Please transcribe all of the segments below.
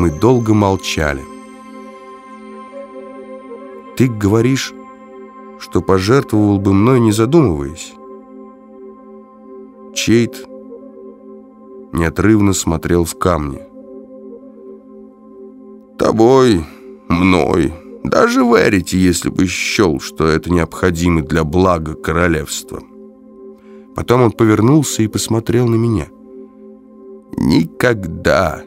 Мы долго молчали. «Ты говоришь, что пожертвовал бы мной, не задумываясь?» Чейт неотрывно смотрел в камни. «Тобой, мной, даже Верите, если бы счел, что это необходимо для блага королевства». Потом он повернулся и посмотрел на меня. «Никогда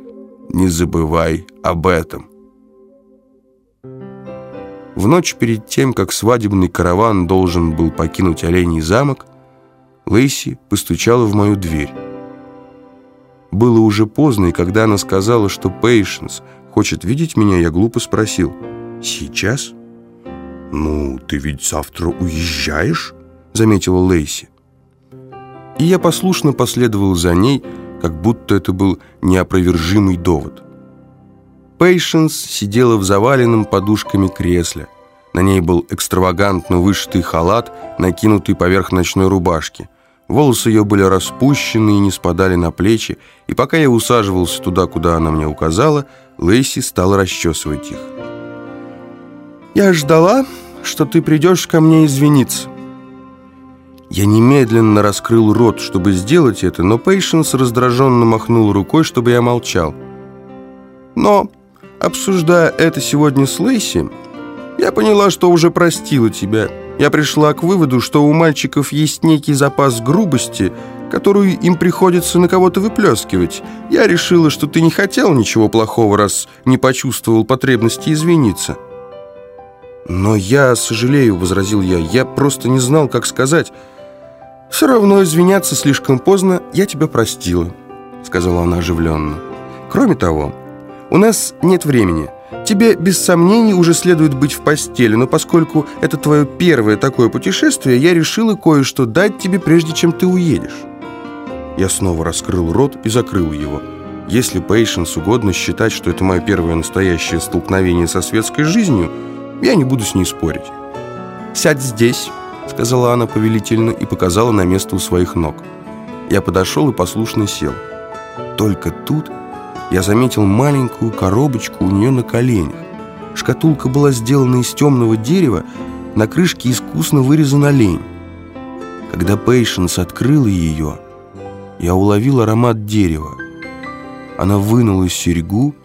не забывай об этом». В ночь перед тем, как свадебный караван должен был покинуть Оленей замок, Лейси постучала в мою дверь. Было уже поздно, и когда она сказала, что Пейшенс хочет видеть меня, я глупо спросил, «Сейчас?» «Ну, ты ведь завтра уезжаешь?» — заметила Лейси. И я послушно последовал за ней, как будто это был неопровержимый довод. Пейшенс сидела в заваленном подушками кресле. На ней был экстравагантно вышитый халат, накинутый поверх ночной рубашки. Волосы ее были распущены и не спадали на плечи, и пока я усаживался туда, куда она мне указала, Лейси стала расчесывать их. «Я ждала, что ты придешь ко мне извиниться». Я немедленно раскрыл рот, чтобы сделать это, но Пейшенс раздраженно махнул рукой, чтобы я молчал. Но, обсуждая это сегодня с Лейси, я поняла, что уже простила тебя – я пришла к выводу, что у мальчиков есть некий запас грубости, которую им приходится на кого-то выплескивать. Я решила, что ты не хотел ничего плохого, раз не почувствовал потребности извиниться». «Но я сожалею», — возразил я, — «я просто не знал, как сказать». «Все равно извиняться слишком поздно, я тебя простила», — сказала она оживленно. «Кроме того, у нас нет времени». Тебе, без сомнений, уже следует быть в постели, но поскольку это твое первое такое путешествие, я решила кое-что дать тебе, прежде чем ты уедешь». Я снова раскрыл рот и закрыл его. Если Пейшенс угодно считать, что это мое первое настоящее столкновение со светской жизнью, я не буду с ней спорить. «Сядь здесь», — сказала она повелительно и показала на место у своих ног. Я подошел и послушно сел. Только тут я заметил маленькую коробочку у нее на коленях. Шкатулка была сделана из темного дерева, на крышке искусно вырезан олень. Когда Пейшенс открыла ее, я уловил аромат дерева. Она вынула серьгу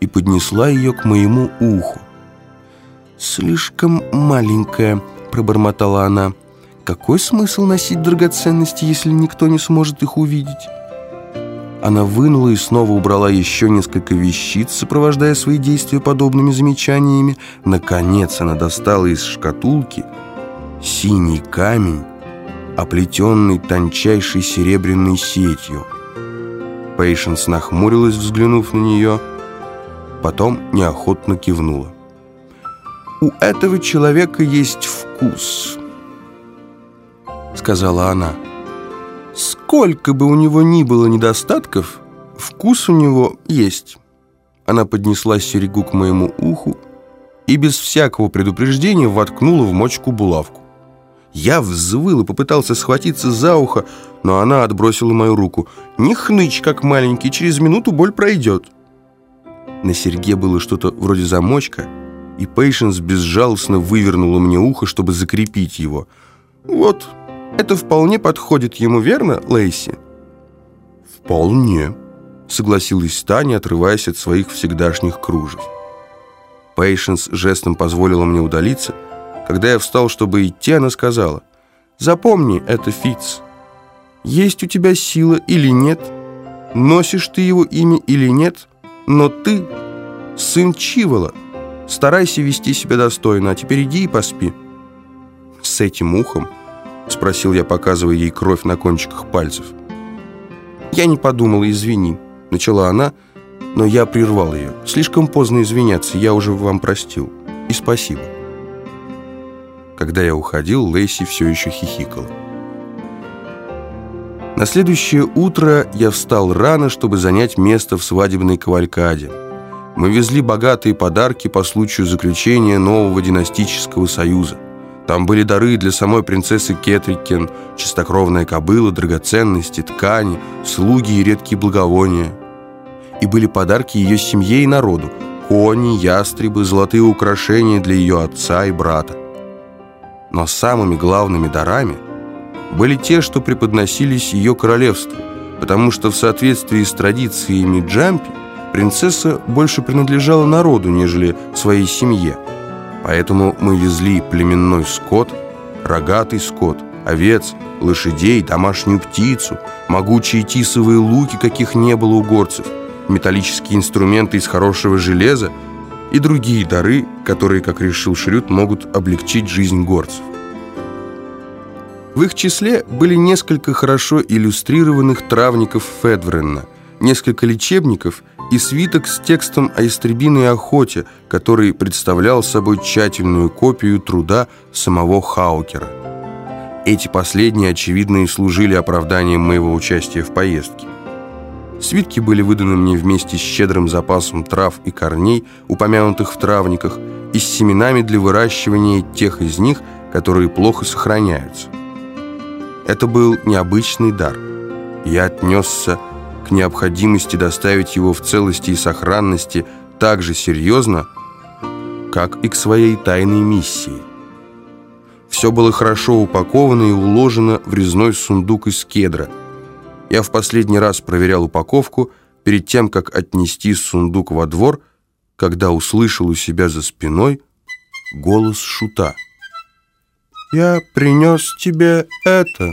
и поднесла ее к моему уху. «Слишком маленькая», — пробормотала она. «Какой смысл носить драгоценности, если никто не сможет их увидеть?» Она вынула и снова убрала еще несколько вещиц, сопровождая свои действия подобными замечаниями. Наконец она достала из шкатулки синий камень, оплетенный тончайшей серебряной сетью. Пейшенс нахмурилась, взглянув на нее, потом неохотно кивнула. «У этого человека есть вкус», — сказала она. Сколько бы у него ни было недостатков, вкус у него есть. Она поднесла серегу к моему уху и без всякого предупреждения воткнула в мочку булавку. Я взвыл и попытался схватиться за ухо, но она отбросила мою руку. «Не хнычь, как маленький, через минуту боль пройдет». На серьге было что-то вроде замочка, и Пейшенс безжалостно вывернула мне ухо, чтобы закрепить его. «Вот», это вполне подходит ему, верно, Лейси?» «Вполне», — согласилась Таня, отрываясь от своих всегдашних кружев. Пейшенс жестом позволила мне удалиться. Когда я встал, чтобы идти, она сказала, «Запомни это, Фиц. Есть у тебя сила или нет, носишь ты его имя или нет, но ты сын Чивола. Старайся вести себя достойно, а теперь иди и поспи». С этим ухом — спросил я, показывая ей кровь на кончиках пальцев. «Я не подумала, извини», — начала она, но я прервал ее. «Слишком поздно извиняться, я уже вам простил. И спасибо». Когда я уходил, Лейси все еще хихикала. На следующее утро я встал рано, чтобы занять место в свадебной кавалькаде. Мы везли богатые подарки по случаю заключения нового династического союза. Там были дары для самой принцессы Кетрикен, чистокровная кобыла, драгоценности, ткани, слуги и редкие благовония. И были подарки ее семье и народу. Кони, ястребы, золотые украшения для ее отца и брата. Но самыми главными дарами были те, что преподносились ее королевству, потому что в соответствии с традициями Джампи принцесса больше принадлежала народу, нежели своей семье. Поэтому мы везли племенной скот, рогатый скот, овец, лошадей, домашнюю птицу, могучие тисовые луки, каких не было у горцев, металлические инструменты из хорошего железа и другие дары, которые, как решил Шрюд, могут облегчить жизнь горцев. В их числе были несколько хорошо иллюстрированных травников Федвренна, несколько лечебников и свиток с текстом о истребиной охоте, который представлял собой тщательную копию труда самого Хаукера. Эти последние, очевидно, и служили оправданием моего участия в поездке. Свитки были выданы мне вместе с щедрым запасом трав и корней, упомянутых в травниках, и с семенами для выращивания тех из них, которые плохо сохраняются. Это был необычный дар. Я отнесся к необходимости доставить его в целости и сохранности так же серьезно, как и к своей тайной миссии. Все было хорошо упаковано и уложено в резной сундук из кедра. Я в последний раз проверял упаковку перед тем, как отнести сундук во двор, когда услышал у себя за спиной голос шута. «Я принес тебе это».